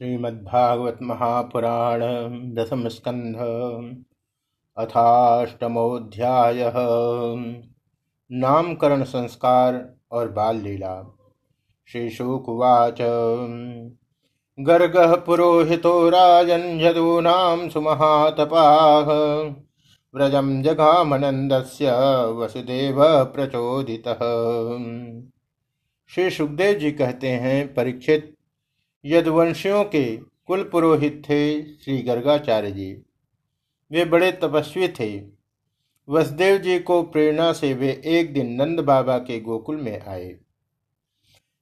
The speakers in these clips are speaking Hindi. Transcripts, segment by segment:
श्रीमद्भागवत महापुराण दसम स्कंध अथाष्टमोध्याय नामकरण संस्कार और बाल लीला श्रीशुकुवाच। गर्ग पुरोहितो राजन यदूनां सुमहातपाः। व्रजं जगामनन्दस्य वसुदेव प्रचोदितः। श्री सुखदेव जी कहते हैं, परीक्षित यदुवंशियों के कुल पुरोहित थे श्री गर्गाचार्य जी। वे बड़े तपस्वी थे। वसुदेव जी को प्रेरणा से वे एक दिन नंद बाबा के गोकुल में आए।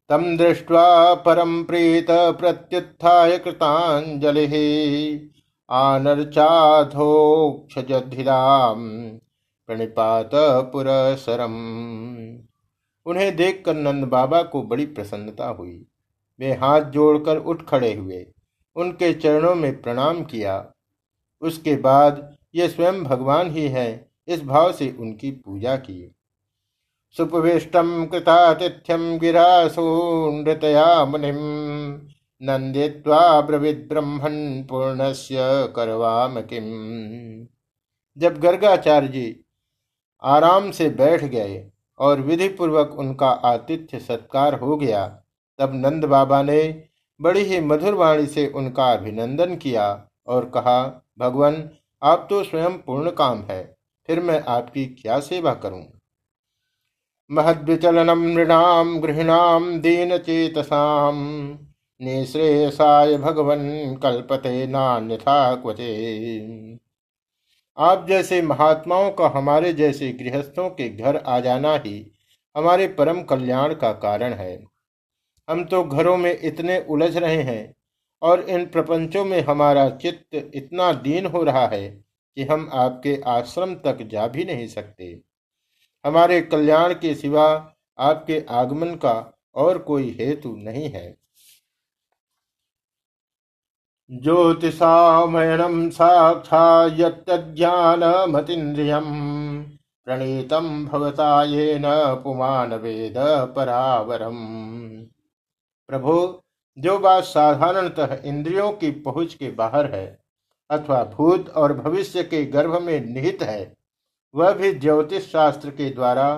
तम दृष्ट्वा परम प्रीत प्रत्युत्थाय कृतांजलि आनर्चाधोक्षजधिराम प्रणिपात पुरसरम। उन्हें देखकर नंद बाबा को बड़ी प्रसन्नता हुई। वे हाथ जोड़कर उठ खड़े हुए। उनके चरणों में प्रणाम किया। उसके बाद ये स्वयं भगवान ही है, इस भाव से उनकी पूजा की। सुपविष्टम कृतातिथ्यम गिरासूनृतया मुनिम नंदित्वा ब्रह्मण पूर्णस्य करवाम किम। जब गर्गाचार्य जी आराम से बैठ गए और विधि पूर्वक उनका आतिथ्य सत्कार हो गया तब नंद बाबा ने बड़ी ही मधुर वाणी से उनका अभिनंदन किया और कहा, भगवान, आप तो स्वयं पूर्ण काम है, फिर मैं आपकी क्या सेवा करूँ? महद्विचलनम नृणाम गृहणाम दीन चेतसाम निश्रेयसाय भगवन कल्पते नान्यथा क्वचे। आप जैसे महात्माओं का हमारे जैसे गृहस्थों के घर आ जाना ही हमारे परम कल्याण का कारण है। हम तो घरों में इतने उलझ रहे हैं और इन प्रपंचों में हमारा चित्त इतना दीन हो रहा है कि हम आपके आश्रम तक जा भी नहीं सकते। हमारे कल्याण के सिवा आपके आगमन का और कोई हेतु नहीं है। ज्योतिषामयनम साक्षा यज्ञानमतीन्द्रियम प्रणीतम भवता ये न पुमान वेद परावरम प्रभु, जो बात साधारणतः इंद्रियों की पहुँच के बाहर है, अथवा भूत और भविष्य के गर्भ में निहित है, वह भी ज्योतिष शास्त्र के द्वारा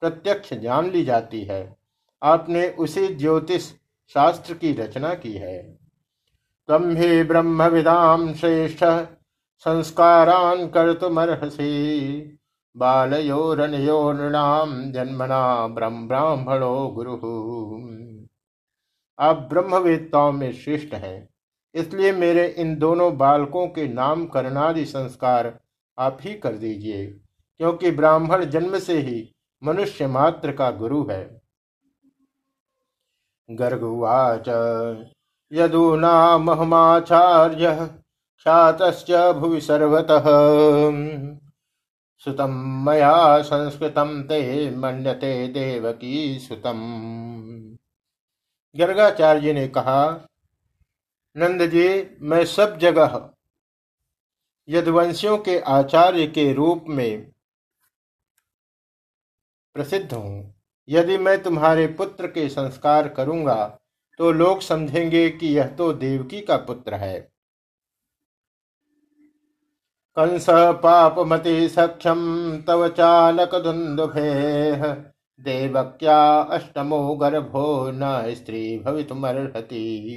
प्रत्यक्ष जान ली जाती है। आपने उसी ज्योतिष शास्त्र की रचना की है। तम ही ब्रह्म विदाम श्रेष्ठ, संस्कारान कर तुमर्हसी बालयोरनयो नृणाम जन्मना ब्रह्म ब्राह्मणो गुरु। आप ब्रह्मवेत्ताओं में श्रेष्ठ हैं। इसलिए मेरे इन दोनों बालकों के नाम करनादि संस्कार आप ही कर दीजिए, क्योंकि ब्राह्मण जन्म से ही मनुष्य मात्र का गुरु है। गर्गुवाच यदूना महमाचार्य ख्यात भुवि सर्वतः। सुतम मया संस्कृतम ते मन्यते देवकी सुतम। गर्गाचार्य ने कहा नंद जी मैं सब जगह यदवंशियों के आचार्य के रूप में प्रसिद्ध हूँ। यदि मैं तुम्हारे पुत्र के संस्कार करूँगा तो लोग समझेंगे कि यह तो देवकी का पुत्र है। कंस पापमति सक्षम तव चालक धुंदुभे देवक्या अष्टमो गर्भो न स्त्री भवितुमर्हति।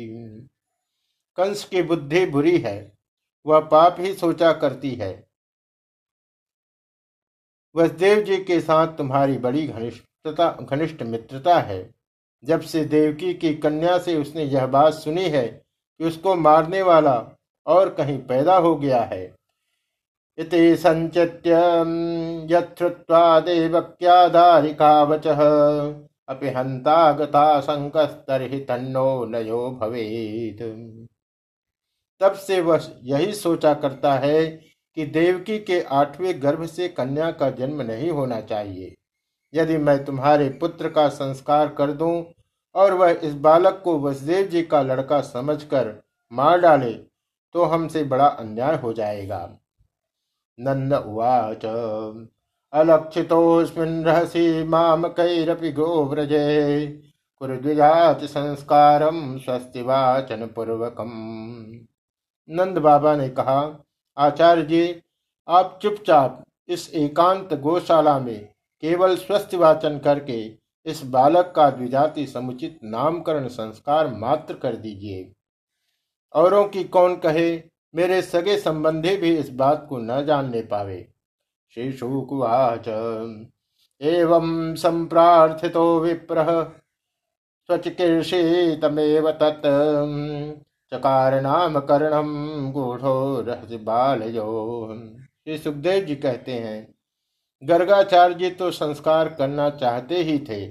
कंस की बुद्धि बुरी है, वह पाप ही सोचा करती है। वसुदेव जी के साथ तुम्हारी बड़ी घनिष्ठता, घनिष्ठ मित्रता है। जब से देवकी की कन्या से उसने यह बात सुनी है कि उसको मारने वाला और कहीं पैदा हो गया है इति सञ्चित्य यत्रुत्वा देवक्याधारिका वचः अपि हन्ता गता शङ्कस्तर्हि तन्नो नयो भवेत्। तब से वह यही सोचा करता है कि देवकी के आठवें गर्भ से कन्या का जन्म नहीं होना चाहिए। यदि मैं तुम्हारे पुत्र का संस्कार कर दूँ और वह इस बालक को वसुदेव जी का लड़का समझकर मार डाले तो हमसे बड़ा अन्याय हो जाएगा। नंद उवाच अलक्षितोऽस्मिन् रहसि मामकैरपि गोव्रजे। कुरद्विजाति संस्कारम स्वस्ति वाचन पूर्वकम नंद बाबा ने कहा आचार्य जी आप चुपचाप इस एकांत गौशाला में केवल स्वस्थ वाचन करके इस बालक का द्विजाति समुचित नामकरण संस्कार मात्र कर दीजिए। औरों की कौन कहे मेरे सगे संबंधी भी इस बात को न जानने पावे। श्री शुकुवाच, एवं संप्रार्थितो विप्र, स्वचिकीर्षितमेव तत् चकार नाम करणम गूढ़ो रहस्य बालयो। श्री सुखदेव जी कहते हैं, गर्गाचार्य जी तो संस्कार करना चाहते ही थे।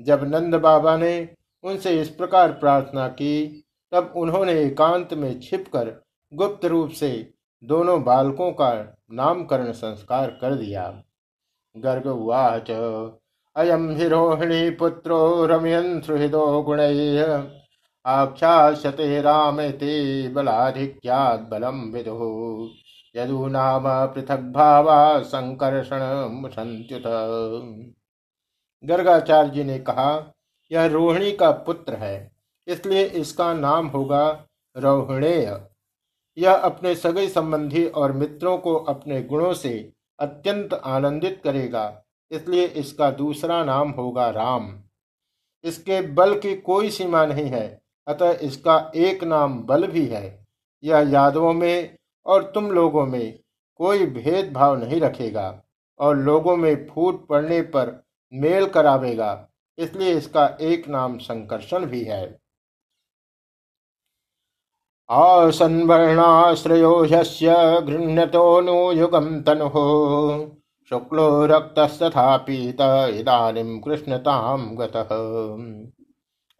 जब नंद बाबा ने उनसे इस प्रकार प्रार्थना की, तब उन्होंने एकांत में छिपकर गुप्त रूप से दोनों बालकों का नामकरण संस्कार कर दिया। गर्ग उवाच अयम हिरोहिणी पुत्रो रमयन सुहृदो गुण आख्याशते रामते बलाधिक्याद बलम विदु। यदु नाम पृथक भावा संकर्षण मुठंत्युत गर्गाचार्य जी ने कहा, यह रोहिणी का पुत्र है, इसलिए इसका नाम होगा रोहिणेय। यह अपने सगे संबंधी और मित्रों को अपने गुणों से अत्यंत आनंदित करेगा, इसलिए इसका दूसरा नाम होगा राम। इसके बल की कोई सीमा नहीं है, अतः इसका एक नाम बल भी है। यह यादवों में और तुम लोगों में कोई भेदभाव नहीं रखेगा, और लोगों में फूट पड़ने पर मेल करावेगा, इसलिए इसका एक नाम संकर्षण भी है। आसन्वर्णाश्रयो ह्यस्य गृह्णतोऽनुयुगं तनुः। शुक्लो रक्तस्तथा पीत इदानीं कृष्णतां गतः।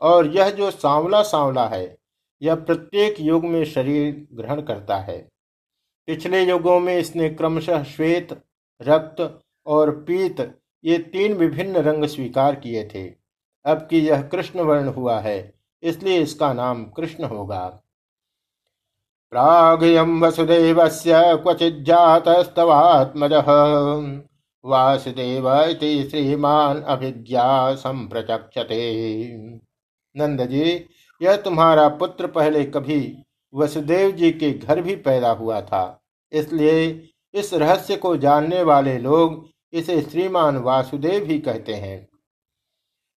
और यह जो सांवला सांवला है, यह प्रत्येक युग में शरीर ग्रहण करता है। पिछले युगों में इसने क्रमशः श्वेत, रक्त और पीत, ये तीन विभिन्न रंग स्वीकार किए थे। अब कि यह कृष्ण वर्ण हुआ है, इसलिए इसका नाम कृष्ण होगा। प्रागयं वसुदेवस्य क्वचिज्जातस्तवात्मजः। वासुदेव इति श्रीमान अभिज्ञा संप्रचक्षते नंद जी यह तुम्हारा पुत्र पहले कभी वसुदेव जी के घर भी पैदा हुआ था, इसलिए इस रहस्य को जानने वाले लोग इसे श्रीमान वासुदेव ही कहते हैं।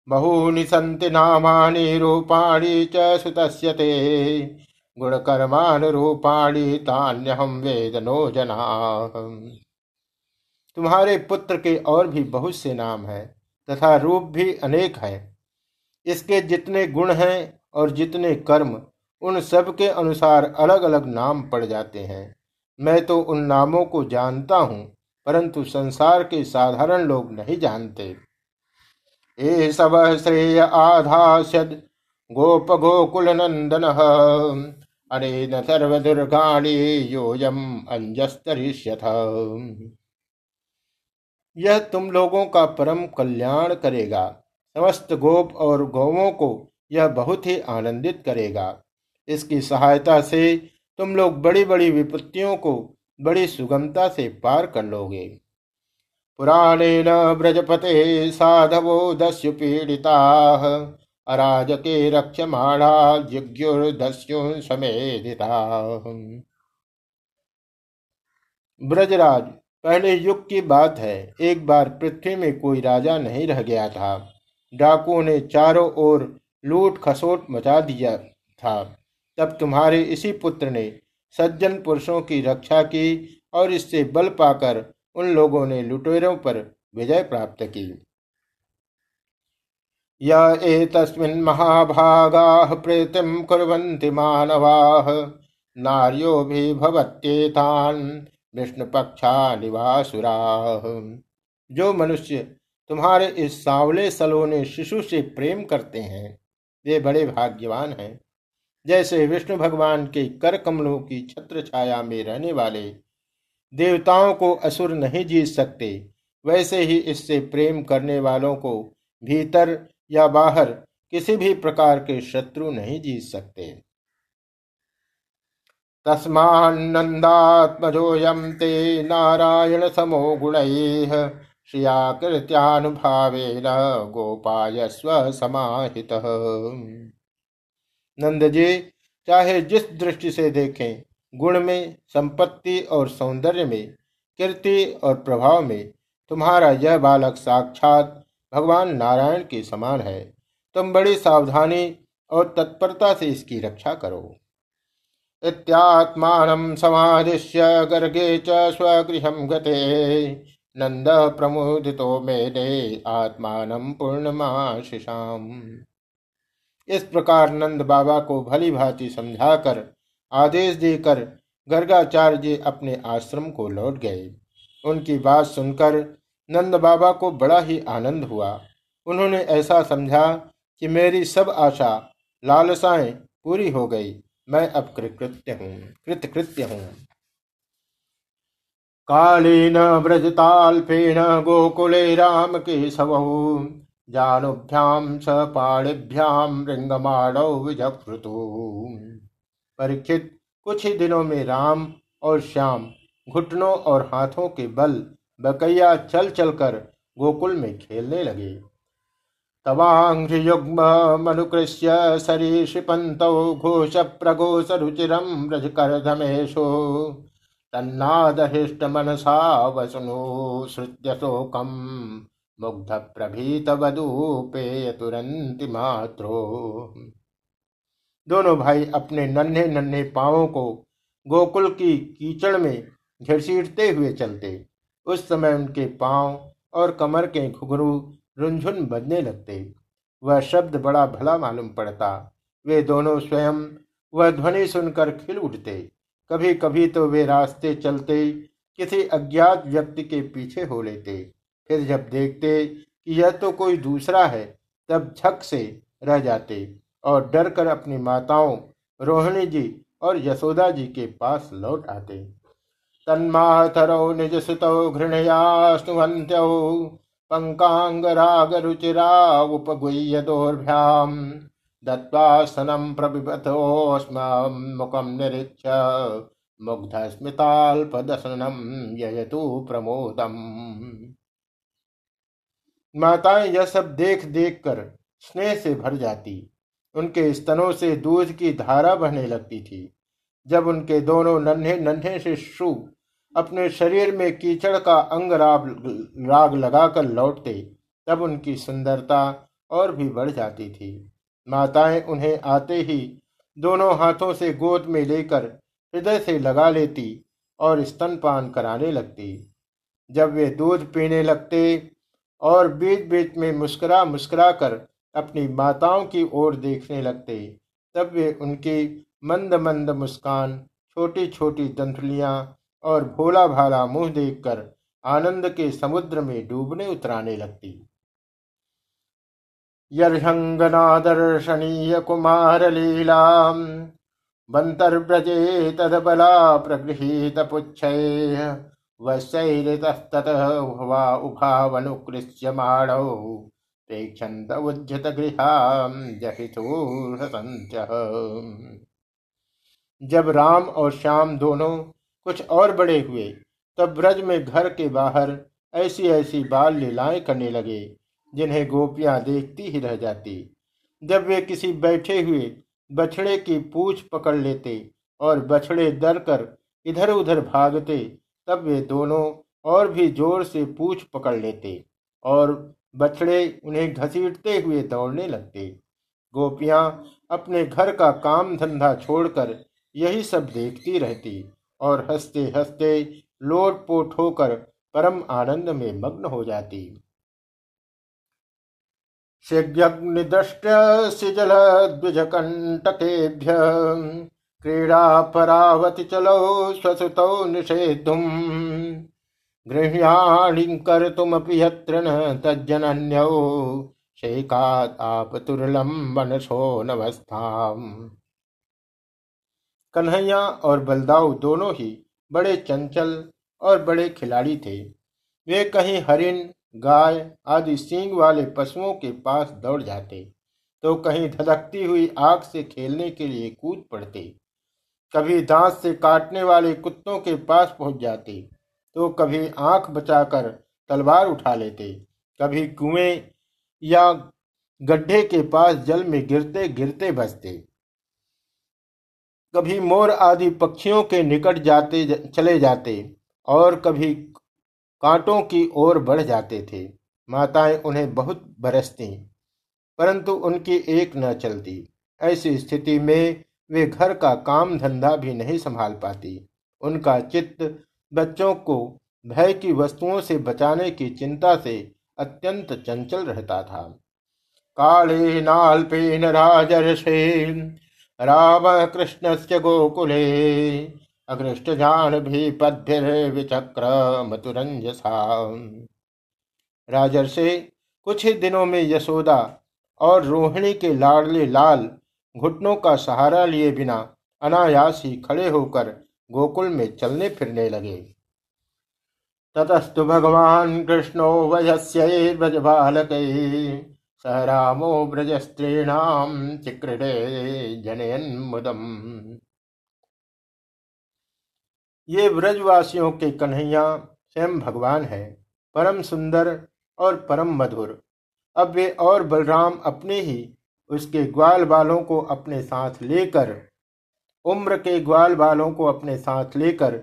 बहूनि संति नामानि रूपाणी च सुतस्यते। गुणकर्मानुरूपाणी तान्यहम वेदनो जना। तुम्हारे पुत्र के और भी बहुत से नाम हैं, तथा रूप भी अनेक हैं। इसके जितने गुण हैं और जितने कर्म, उन सब के अनुसार अलग अलग नाम पड़ जाते हैं। मैं तो उन नामों को जानता हूँ, परंतु संसार के साधारण लोग नहीं जानते। ए सब श्रेय आधास्यद, गोप गोकुल नंदन अनेन सर्वदुर्गाणि योयम अंजस्तरिष्यथ यह तुम लोगों का परम कल्याण करेगा। समस्त गोप और गौवों को यह बहुत ही आनंदित करेगा। इसकी सहायता से तुम लोग बड़ी बड़ी विपत्तियों को बड़ी सुगमता से पार कर लोगे। पुराणेन ब्रजपते साधवो दस्यु पीड़िता अराजके रक्षमाणा जिज्ञुर्दस्युं समेधिता ब्रजराज, पहले युग की बात है, एक बार पृथ्वी में कोई राजा नहीं रह गया था। डाकुओं ने चारों ओर लूट खसोट मचा दिया था। तब तुम्हारे इसी पुत्र ने सज्जन पुरुषों की रक्षा की और इससे बल पाकर उन लोगों ने लुटेरों पर विजय प्राप्त की। य एतस्मिन् महाभागाः प्रीतिं कुर्वन्ति नार्यो भी भवत्येतान् विष्णुपक्षा निवासुराः जो मनुष्य तुम्हारे इस सावले सलोने शिशु से प्रेम करते हैं, वे बड़े भाग्यवान हैं। जैसे विष्णु भगवान के कर कमलों की छत्र छाया में रहने वाले देवताओं को असुर नहीं जीत सकते, वैसे ही इससे प्रेम करने वालों को भीतर या बाहर किसी भी प्रकार के शत्रु नहीं जीत सकते। तस्मात्मजोयम ते नारायण समो गुण श्रियाकृत्यानुभावेन गोपाय स्व समाहित। नंद जी चाहे जिस दृष्टि से देखें, गुण में, संपत्ति और सौंदर्य में, कीर्ति और प्रभाव में, तुम्हारा यह बालक साक्षात भगवान नारायण के समान है। तुम बड़ी सावधानी और तत्परता से इसकी रक्षा करो। इत्यात्मान समादिश्य गर्गे च स्वगृह गते। नंद प्रमोदितो मेरे आत्मान पूर्णमाशिषाम। इस प्रकार नंद बाबा को भली भांति समझाकर, आदेश देकर गर्गाचार्य अपने आश्रम को लौट गए। उनकी बात सुनकर नंद बाबा को बड़ा ही आनंद हुआ। उन्होंने ऐसा समझा कि मेरी सब आशा, लालसाएँ पूरी हो गई। मैं अब कृतकृत्य हूँ कृतकृत्य हूँ। कालीन व्रजताल्पेन गोकुले राम के सवहु जानुभ्याम स पाणिभ्याम रिंगमाणौ विजकृतु परीक्षित, कुछ ही दिनों में राम और श्याम, घुटनों और हाथों के बल बकैया चल चलकर गोकुल में खेलने लगे। तवाघ्रियुग्म मनुकृष्य सरीषिपंत घोष प्रघोष रुचिरम रजकर्धमेशो तन्नादहिष्ट मनसा वसुनो श्रुत्य शोकम मुग्ध प्रभीत वधूपेय तुरंत मात्रो दोनों भाई अपने नन्हे नन्हे पांवों को गोकुल की कीचड़ में घसीटते हुए चलते। उस समय उनके पाँव और कमर के घुघरू रुंझुन बजने लगते। वह शब्द बड़ा भला मालूम पड़ता। वे दोनों स्वयं वह ध्वनि सुनकर खिल उठते। कभी कभी तो वे रास्ते चलते किसी अज्ञात व्यक्ति के पीछे हो लेते। फिर जब देखते कि यह तो कोई दूसरा है, तब झक से रह जाते और डर कर अपनी माताओं रोहिणी जी और यशोदा जी के पास लौट आते। तन्माथरौ निज सुतौ घृणया स्तुवन्त्यौ पंकांग राग रुचिरा उपगुह्य दोर्भ्याम दत्वासनम प्रबिबथोस्म मुखम निरीक्ष मुग्ध स्मिताल्पदसनम ययतु प्रमोदम। माताएँ यह सब देख देख कर स्नेह से भर जाती। उनके स्तनों से दूध की धारा बहने लगती थी। जब उनके दोनों नन्हे नन्हे शिशु अपने शरीर में कीचड़ का अंग राग, राग लगाकर लौटते तब उनकी सुंदरता और भी बढ़ जाती थी। माताएँ उन्हें आते ही दोनों हाथों से गोद में लेकर हृदय से लगा लेती और स्तनपान कराने लगती। जब वे दूध पीने लगते और बीच बीच में मुस्करा मुस्कुरा कर अपनी माताओं की ओर देखने लगते तब वे उनकी मंद मंद मुस्कान, छोटी छोटी दंतलियाँ और भोला भाला मुँह देखकर आनंद के समुद्र में डूबने उतराने लगती। यर्हंगनादर्शनीय कुमार लीला बंतर्व्रजे तदबला प्रगृहीत पुच्छै वैरितस्ततः उभावनुकृष्यमाणौ प्रेक्षन्त जब राम और श्याम दोनों कुछ और बड़े हुए, तब ब्रज में घर के बाहर ऐसी ऐसी बाल लीलाएँ करने लगे, जिन्हें गोपियाँ देखती ही रह जाती। जब वे किसी बैठे हुए बछड़े की पूछ पकड़ लेते और बछड़े डर कर इधर उधर भागते, तब वे दोनों और भी ज़ोर से पूछ पकड़ लेते और बछड़े उन्हें घसीटते हुए दौड़ने लगते। गोपियाँ अपने घर का काम धंधा छोड़कर यही सब देखती रहती और हँसते हँसते लोट पोट होकर परम आनंद में मग्न हो जाती। शिग्निदृष्ट सिजल द्विजकंटकेभ्य क्रीड़ा परावति चलो स्वसुतौ निषेधुम। गृह्याणि कर्तुमपि यत्र न तज्जनन्यौ। शेकातापतुरलम मनसो नवस्थाम कन्हैया और बलदाऊ दोनों ही बड़े चंचल और बड़े खिलाड़ी थे। वे कहीं हरिन गाय आदि सींग वाले पशुओं के पास दौड़ जाते तो कहीं धधकती हुई आग से खेलने के लिए कूद पड़ते। कभी दांत से काटने वाले कुत्तों के पास पहुँच जाते तो कभी आँख बचाकर तलवार उठा लेते, कभी कुएँ या गड्ढे के पास जल में गिरते गिरते बचते कभी मोर आदि पक्षियों के निकट जाते चले जाते और कभी कांटों की ओर बढ़ जाते थे। माताएँ उन्हें बहुत बरसती, परंतु उनकी एक न चलती। ऐसी स्थिति में वे घर का काम धंधा भी नहीं संभाल पाती। उनका चित्त बच्चों को भय की वस्तुओं से बचाने की चिंता से अत्यंत चंचल रहता था। काले नाल्पेन राजर्षे राम कृष्ण से गोकुले अगृष्ट जान भी पद्भिर्विचक्र मधुरंजसा राजर्षे, कुछ ही दिनों में यशोदा और रोहिणी के लाडले लाल घुटनों का सहारा लिए बिना अनायास ही खड़े होकर गोकुल में चलने फिरने लगे। ततस्तु भगवान कृष्णो वयस्य ब्रज बालक स रामो ब्रज स्त्रीणाम चिक्रीडे जनयन मुदम ये ब्रजवासियों के कन्हैया स्वयं भगवान है, परम सुंदर और परम मधुर। अब वे और बलराम अपने ही उसके ग्वाल बालों को अपने साथ लेकर, उम्र के ग्वाल बालों को अपने साथ लेकर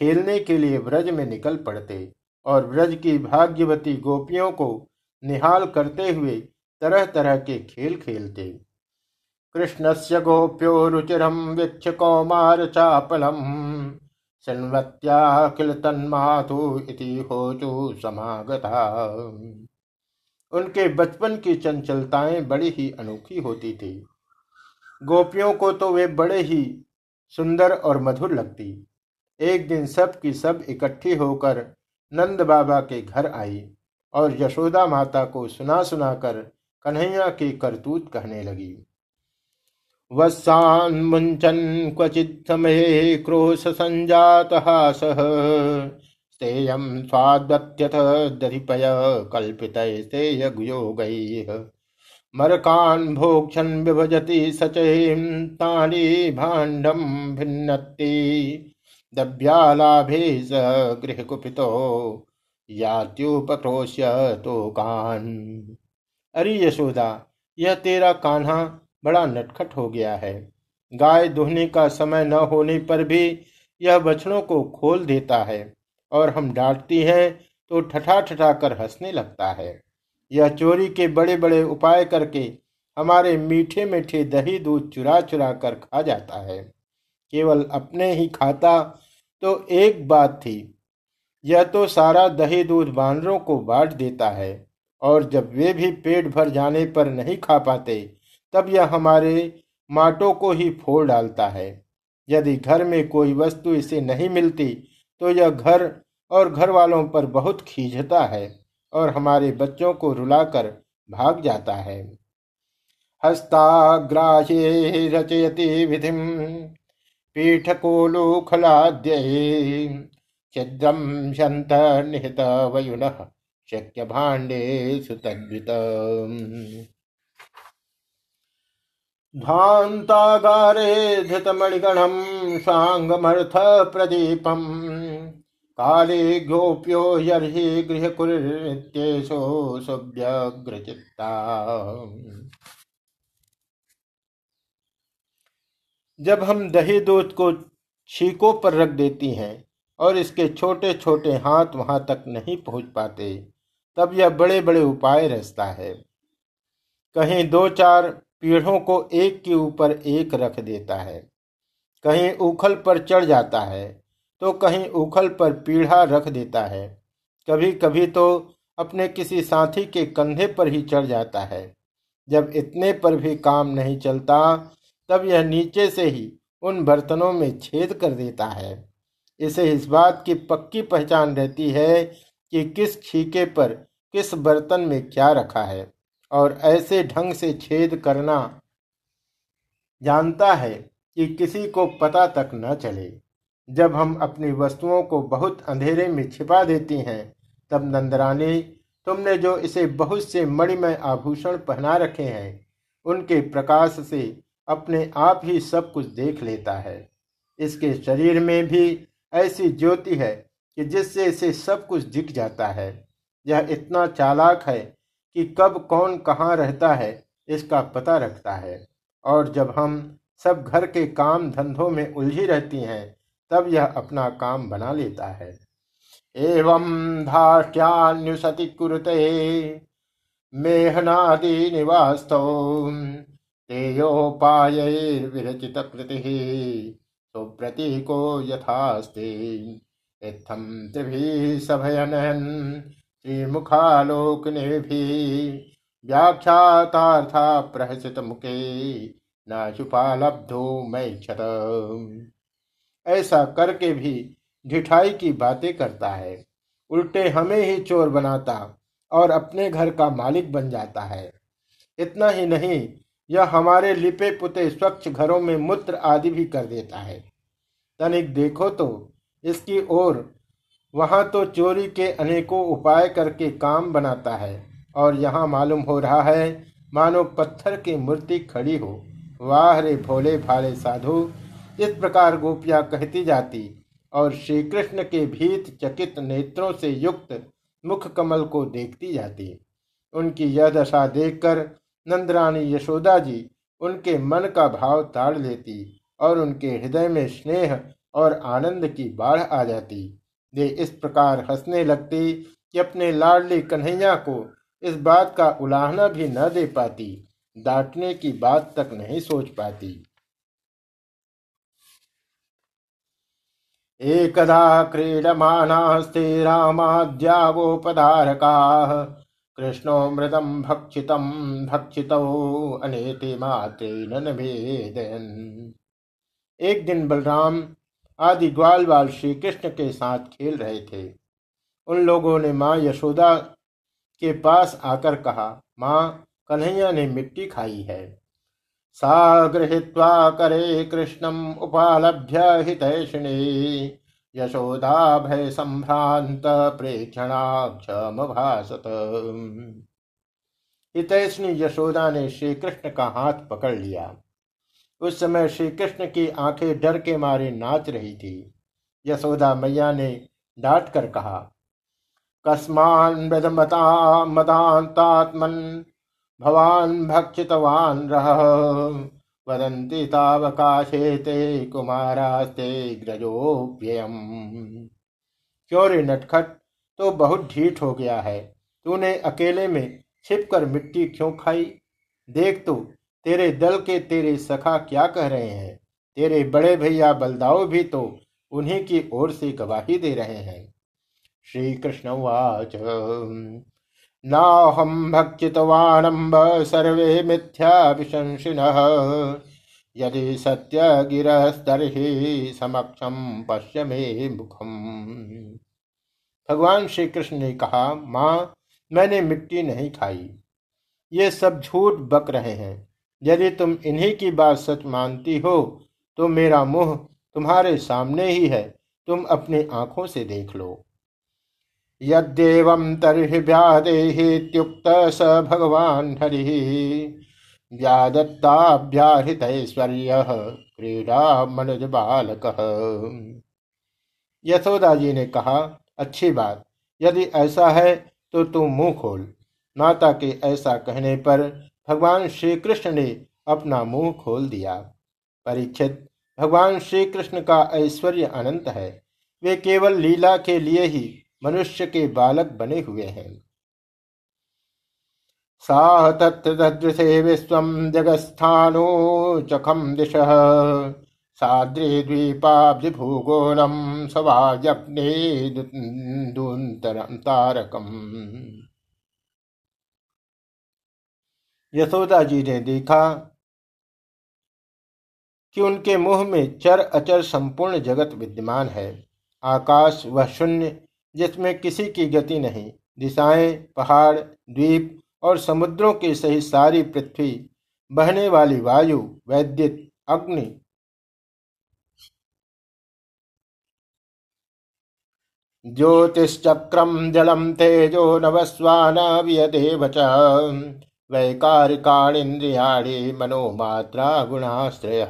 खेलने के लिए ब्रज में निकल पड़ते और ब्रज की भाग्यवती गोपियों को निहाल करते हुए तरह तरह के खेल खेलते। कृष्ण से गोप्यो रुचिरम वीक्ष कौमार चापलम। शृण्वत्याखिल तन्मातु इति होचु समागता। उनके बचपन की चंचलताएँ बड़ी ही अनोखी होती थी। गोपियों को तो वे बड़े ही सुंदर और मधुर लगती। एक दिन सब की सब इकट्ठी होकर नंद बाबा के घर आई और यशोदा माता को सुना सुनाकर कन्हैया की करतूत कहने लगी। वत्सान मुंचन क्वचित समय क्रोश संजात हास स्तेयं स्वाद्वत्यथ दधिपय कल्पितैस्तेयगुयोगैः मरकान् भोक्षन् विभजति सचैं तानि भाण्डं भिन्नत्ति। दभ्यालाभे स गृहकुपितो यात्युपक्रोश्य कान अरे यशोदा, यह तेरा कान्हा बड़ा नटखट हो गया है। गाय दुहने का समय न होने पर भी यह बछड़ों को खोल देता है और हम डांटती हैं तो ठठा ठठा कर हंसने लगता है। यह चोरी के बड़े बड़े उपाय करके हमारे मीठे मीठे दही दूध चुरा चुरा कर खा जाता है। केवल अपने ही खाता तो एक बात थी, यह तो सारा दही दूध बानरों को बांट देता है। और जब वे भी पेट भर जाने पर नहीं खा पाते, तब यह हमारे माटों को ही फोड़ डालता है। यदि घर में कोई वस्तु इसे नहीं मिलती तो यह घर और घर वालों पर बहुत खींचता है और हमारे बच्चों को रुलाकर भाग जाता है। हस्ताग्राहे रचयति विधि, पीठकोलोखलाद्य छिद्रम शंत निहित वयुन शक्य भाण्डे सुतद्वित ध्वान्तागारे धृतमणिगणं साङ्गमर्थ प्रदीपम् काले गोप्यो यर्हि गृहकुर्नित्येषो सुव्यग्रचित्ता। जब हम दही दूध को छीकों पर रख देती हैं और इसके छोटे छोटे हाथ वहाँ तक नहीं पहुँच पाते तब यह बड़े बड़े उपाय रचता है। कहीं दो चार पीढ़ों को एक के ऊपर एक रख देता है। कहीं उखल पर चढ़ जाता है तो कहीं उखल पर पीढ़ा रख देता है। कभी कभी तो अपने किसी साथी के कंधे पर ही चढ़ जाता है। जब इतने पर भी काम नहीं चलता, तब यह नीचे से ही उन बर्तनों में छेद कर देता है। इसे इस बात की पक्की पहचान रहती है कि किस छीके पर, किस बर्तन में क्या रखा है, और ऐसे ढंग से छेद करना जानता है कि किसी को पता तक न चले। जब हम अपनी वस्तुओं को बहुत अंधेरे में छिपा देती हैं, तब नंदरानी, तुमने जो इसे बहुत से मणिमय आभूषण पहना रखे हैं, उनके प्रकाश से अपने आप ही सब कुछ देख लेता है। इसके शरीर में भी ऐसी ज्योति है कि जिससे इसे सब कुछ दिख जाता है, यह इतना चालाक है कि कब कौन कहाँ रहता है, इसका पता रखता है। और जब हम सब घर के काम धंधों में उलझी रहती हैं, तब यह अपना काम बना लेता है। एवं धाष्ट्यान्युसति कुरुते, मेहनादि निवास्तो तेयोपायैर्विरचित कृति सुप्रतीको यथास्ते। इत्थम सभयनहन् श्रीमुखालोकने भी व्याख्यातार्था प्रहसित मुखे न छुपालब्धो मैं क्षत ऐसा करके भी ढिठाई की बातें करता है। उल्टे हमें ही चोर बनाता और अपने घर का मालिक बन जाता है। इतना ही नहीं, यह हमारे लिपे पुते स्वच्छ घरों में मूत्र आदि भी कर देता है। तनिक देखो तो इसकी ओर। वहाँ तो चोरी के अनेकों उपाय करके काम बनाता है, और यहाँ मालूम हो रहा है, मानो पत्थर की मूर्ति खड़ी हो। वाह रे भोले भाले साधु, इस प्रकार गोपियाँ कहती जाती, और श्री कृष्ण के भीत चकित नेत्रों से युक्त मुख कमल को देखती जाती। उनकी यह दशा देखकर नंदरानी यशोदा जी उनके मन का भाव ताड़ लेती, और उनके हृदय में स्नेह और आनंद की बाढ़ आ जाती। वे इस प्रकार हंसने लगती कि अपने लाडली कन्हैया को इस बात का उलाहना भी न दे पाती, डांटने की बात तक नहीं सोच पाती। एकदा क्रीडमानास्ते रामाद्यावोपधारकाः, कृष्णो मृदं भक्षितं भक्षितौ अनेति मात्रेण न भेदयन् एक दिन बलराम आदि ग्वाल बाल श्री कृष्ण के साथ खेल रहे थे। उन लोगों ने माँ यशोदा के पास आकर कहा, माँ, कन्हैया ने मिट्टी खाई है। सा करे कृष्णम उपालभ्य हितैषिणी। यशोदा भय संभ्रांत प्रेक्षणाक्षमभासत हितैषिणी यशोदा ने श्री कृष्ण का हाथ पकड़ लिया। उस समय श्री कृष्ण की आँखें डर के मारे नाच रही थी। यशोदा मैया ने डांट कर कहा, कस्मान मदांतात्मन भवान भक्षितवान रह वदंती तावकाशे ते कुमारास्ते ग्रजो ग्रजोप्ययम क्यों रे नटखट तो बहुत ढीठ हो गया है। तूने अकेले में छिप कर मिट्टी क्यों खाई? देख तो तेरे दल के तेरे सखा क्या कह रहे हैं? तेरे बड़े भैया बलदाव भी तो उन्हीं की ओर से गवाही दे रहे हैं। श्री कृष्ण उवाच, नाहं भक्षितवानम्ब सर्वे मिथ्याभिशंसिनः यदि सत्य सत्यगिरस्तर्हि समक्षम पश्य मे मुखम। भगवान श्री कृष्ण ने कहा, माँ, मैंने मिट्टी नहीं खाई। ये सब झूठ बक रहे हैं। यदि तुम इन्हीं की बात सच मानती हो तो मेरा मुँह तुम्हारे सामने ही है। तुम अपनी आँखों से देख लो। यद्येवं तर्हि व्यादेहीत्युक्त स भगवान् हरिः व्यादत्ताभ्याहृतैश्वर्यः क्रीडा मनुज बालक। यशोदा जी ने कहा, अच्छी बात, यदि ऐसा है तो तू मुँह खोल। माता के ऐसा कहने पर भगवान श्री कृष्ण ने अपना मुँह खोल दिया। परीक्षित, भगवान श्री कृष्ण का ऐश्वर्य अनंत है। वे केवल लीला के लिए ही मनुष्य के बालक बने हुए हैं। सा तत्दृशे विश्व जगस्थानो चखम दिश। साद्री द्वीपाब्धिभूगोलम सवाजग्ने तारकम। यशोदा जी ने देखा कि उनके मुँह में चर अचर संपूर्ण जगत विद्यमान है। आकाश व शून्य, जिसमें किसी की गति नहीं। दिशाएँ, पहाड़, द्वीप और समुद्रों के सही सारी पृथ्वी, बहने वाली वायु, वैद्युत, अग्नि। ज्योतिश्चक्रम जलम तेजो नवस्वान च वैकारिकाणीन्द्रियाणि मनोमात्रा गुणाश्रय।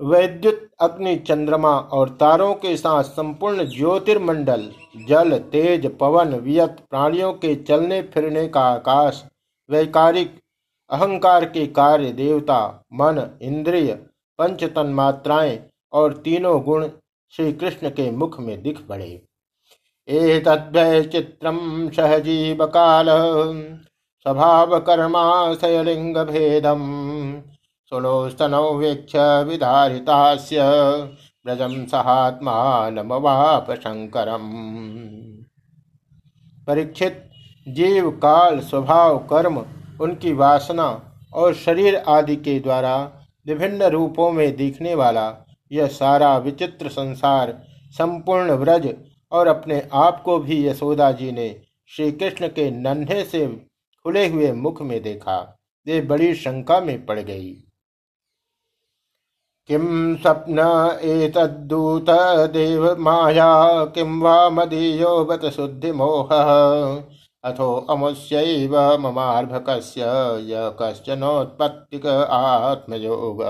वैद्युत, अग्नि, चंद्रमा और तारों के साथ संपूर्ण ज्योतिर्मंडल, जल, तेज, पवन, वियत, प्राणियों के चलने फिरने का आकाश, वैकारिक, अहंकार के कार्य, देवता, मन, इंद्रिय पंच तन्मात्राएँ और तीनों गुण श्री कृष्ण के मुख में दिख पड़े। एतद्वै चित्रम सहजीव काल स्वभाव कर्माशयलिंग भेदम सुनोस्तनौ वीक्ष विधारितास्य ब्रजम सहात्मानमवाप शंकरम परीक्षित, जीव, काल, स्वभाव, कर्म, उनकी वासना और शरीर आदि के द्वारा विभिन्न रूपों में दिखने वाला यह सारा विचित्र संसार, संपूर्ण व्रज और अपने आप को भी यशोदा जी ने श्री कृष्ण के नन्हे से खुले हुए मुख में देखा। वे बड़ी शंका में पड़ गई। किम स्वप्न एतद्दूत देव माया किम वा मदीयो बत शुद्धि मोह, अथो अमुष्यैव ममार्भकस्य य आत्मयोग।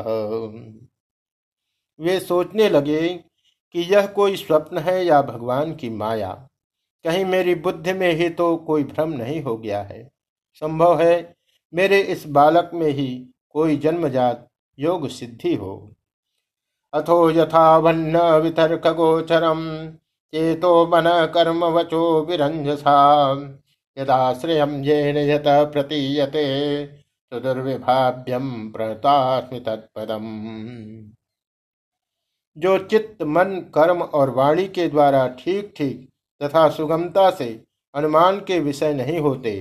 वे सोचने लगे कि यह कोई स्वप्न है या भगवान की माया? कहीं मेरी बुद्धि में ही तो कोई भ्रम नहीं हो गया है। संभव है मेरे इस बालक में ही कोई जन्मजात योग सिद्धि हो। अथो यथा वन्न वितर्क गोचरम चेतो मन कर्म वचो विरंजसा। यदाश्रय येन यत प्रतीयते, सुदुर्विभाव्यम प्रतास्मि तत्पदम जो चित्त, मन, कर्म और वाणी के द्वारा ठीक ठीक तथा सुगमता से अनुमान के विषय नहीं होते।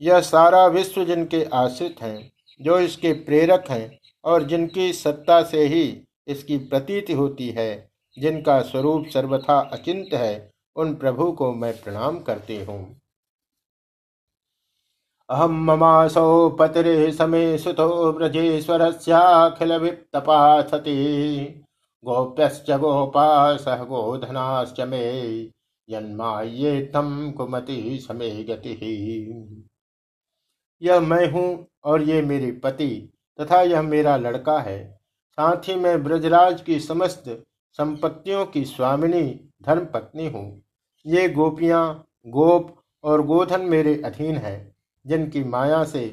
यह सारा विश्व जिनके आश्रित हैं, जो इसके प्रेरक हैं और जिनकी सत्ता से ही इसकी प्रतीति होती है, जिनका स्वरूप सर्वथा अचिंत है, उन प्रभु को मैं प्रणाम करती हूँ। अहम ममासौ पतिरे समे सुतो व्रजेश्वरस्याखिल वित्तपाथति गोप्यश्च गोपा सह गोधनाश्च मे तम कुमति समे गति। यह मैं हूँ और ये मेरी पति तथा यह मेरा लड़का है। साथ ही मैं ब्रजराज की समस्त संपत्तियों की स्वामिनी धर्म पत्नी हूँ। ये गोपियाँ, गोप और गोधन मेरे अधीन है, जिनकी माया से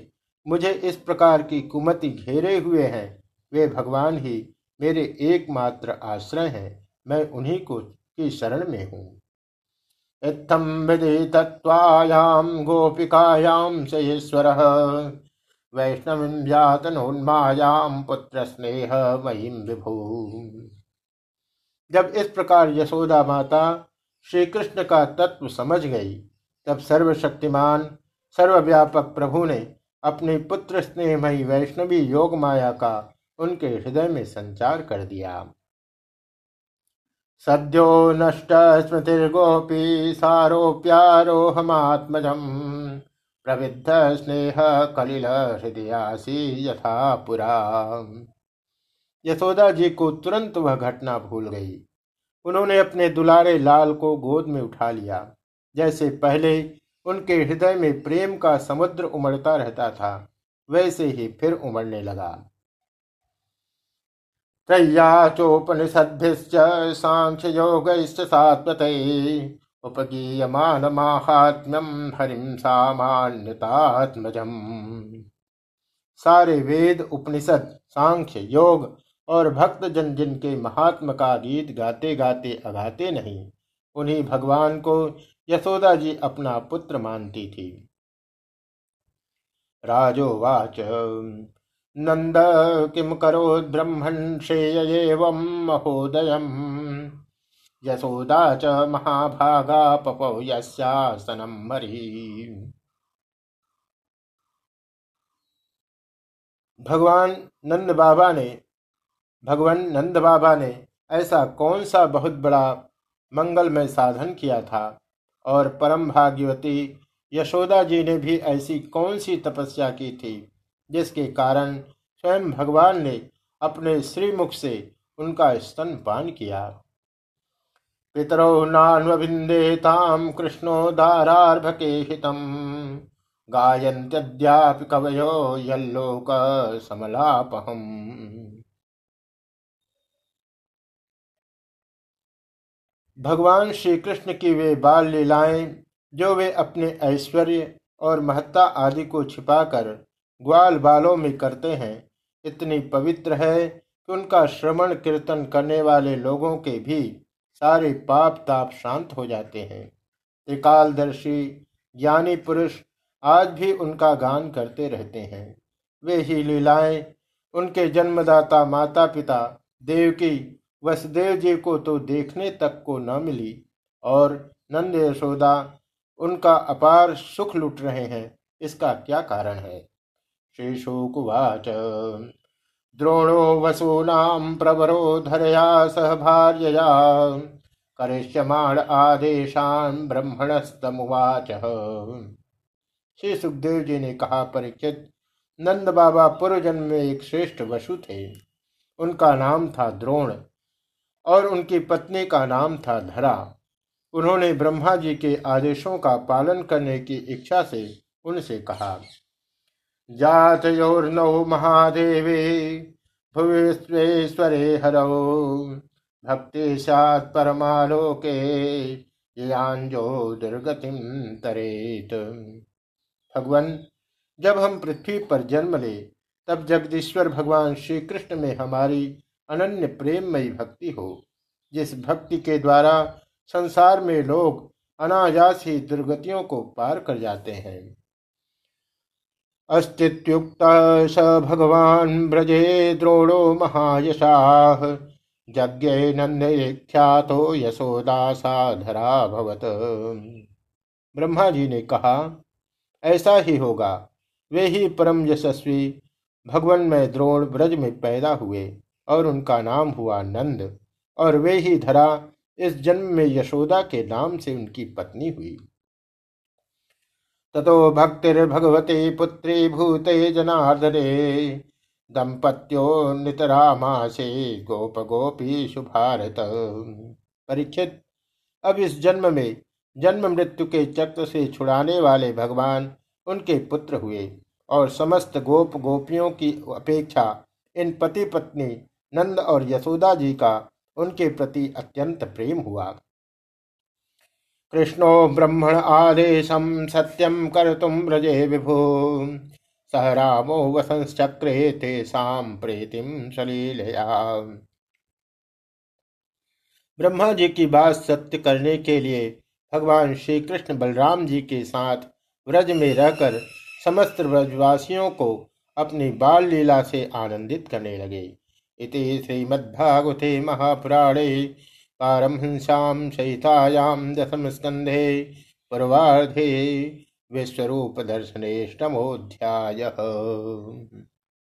मुझे इस प्रकार की कुमति घेरे हुए हैं। वे भगवान ही मेरे एकमात्र आश्रय हैं, मैं उन्हीं को की शरण में हूँ। इत्थम विधि तत्वायाम गोपिकायाम से ईश्वर वैष्णव्यातनोन्मायाम पुत्र स्नेह महिम विभू। जब इस प्रकार यशोदा माता श्री कृष्ण का तत्व समझ गई, तब सर्वशक्तिमान, सर्वव्यापक प्रभु ने अपने पुत्र स्नेहमयी वैष्णवी योग माया का उनके हृदय में संचार कर दिया। सद्यो नष्ट स्मृतिर्गोपी सारोप्यारोहमात्मजम। प्रविद्ध स्नेह कलिल हृदयासी यथा पुरा। यशोदा जी को तुरंत वह घटना भूल गई। उन्होंने अपने दुलारे लाल को गोद में उठा लिया। जैसे पहले उनके हृदय में प्रेम का समुद्र उमड़ता रहता था, वैसे ही फिर उमड़ने लगा। त्रय्या चोपनिषद्भिश्च सांख्य योग सात्वत उपगीयमान हरिम सारे वेद, उपनिषद सांख्य योग और भक्त जन जिनके महात्म का गीत गाते गाते अगाते नहीं, उन्हीं भगवान को यशोदा जी अपना पुत्र मानती थी। राजोवाच। नंद किम करो ब्रह्मण श्रेय एवं महोदयम? यशोदा च महाभागा पपौ यस्यासनम मरी भगवान नंद बाबा ने, भगवान नंद बाबा ने ऐसा कौन सा बहुत बड़ा मंगलमय साधन किया था? और परम भाग्यवती यशोदा जी ने भी ऐसी कौन सी तपस्या की थी? जिसके कारण स्वयं भगवान ने अपने श्रीमुख से उनका स्तन पान किया। पितरो नान्वभिन्देताम कृष्णो दारार्भके हितम गायंत्यद्याप कवयो यल्लोक समलापहम भगवान श्री कृष्ण की वे बाल लीलाएँ, जो वे अपने ऐश्वर्य और महत्ता आदि को छिपाकर ग्वाल बालों में करते हैं। इतनी पवित्र है कि उनका श्रवण कीर्तन करने वाले लोगों के भी सारे पाप ताप शांत हो जाते हैं। त्रिकालदर्शी, ज्ञानी पुरुष आज भी उनका गान करते रहते हैं। वे ही लीलाएँ उनके जन्मदाता माता पिता देवकी वसुदेव जी को तो देखने तक को न मिली। और नंद यशोदा, उनका अपार सुख लुट रहे हैं। इसका क्या कारण है? श्री शुकुवाच द्रोणो वसूनाम प्रवरो धरया सह भार्यया। करिष्यमाण आदेशान ब्रह्मणस्तमुवाच। श्री सुखदेव जी ने कहा, परीक्षित, नंद बाबा पूर्व जन्म में एक श्रेष्ठ वसु थे। उनका नाम था द्रोण और उनकी पत्नी का नाम था धरा। उन्होंने ब्रह्मा जी के आदेशों का पालन करने की इच्छा से उनसे कहा जात नौ महादेवे भुवेश्वरे हरो। भक्ति सात परमालोके यांजो दुर्गतिम तरेत। भगवान, जब हम पृथ्वी पर जन्म ले, तब जगदीश्वर भगवान श्री कृष्ण में हमारी अनन्य प्रेममयी भक्ति हो, जिस भक्ति के द्वारा संसार में लोग अनायास ही दुर्गतियों को पार कर जाते हैं। अस्तित्युक्त स भगवान ब्रजे द्रोणो महायशाह यज्ञ नंद यशोदा साधरा भवत। ब्रह्मा जी ने कहा, ऐसा ही होगा। वे ही परम यशस्वी भगवान में द्रोण ब्रज में पैदा हुए और उनका नाम हुआ नंद। और वे ही धरा, इस जन्म में यशोदा के नाम से उनकी पत्नी हुई। ततो भक्तिर्भगवते पुत्री भूते जनार्दने। दंपत्यो नितरामासे गोप गोपी शुभारत परीक्षित, अब इस जन्म में जन्म मृत्यु के चक्र से छुड़ाने वाले भगवान उनके पुत्र हुए और समस्त गोप गोपियों की अपेक्षा इन पति पत्नी नंद और यशोदा जी का उनके प्रति अत्यंत प्रेम हुआ। कृष्णो ब्रह्मण आदेशम सत्यम कर तुम ब्रजे विभु। सह रामो वसंचक्रे ते साम प्रीतिम सलीलया। ब्रह्मा जी की बात सत्य करने के लिए भगवान श्री कृष्ण बलराम जी के साथ व्रज में रहकर समस्त व्रजवासियों को अपनी बाल लीला से आनंदित करने लगे। इति श्रीमद्भागवते महापुराणे पारमहंस्यां स्कंधे पूर्वाधे विश्वरूप विश्वरूपदर्शनेष्टमोऽध्यायः।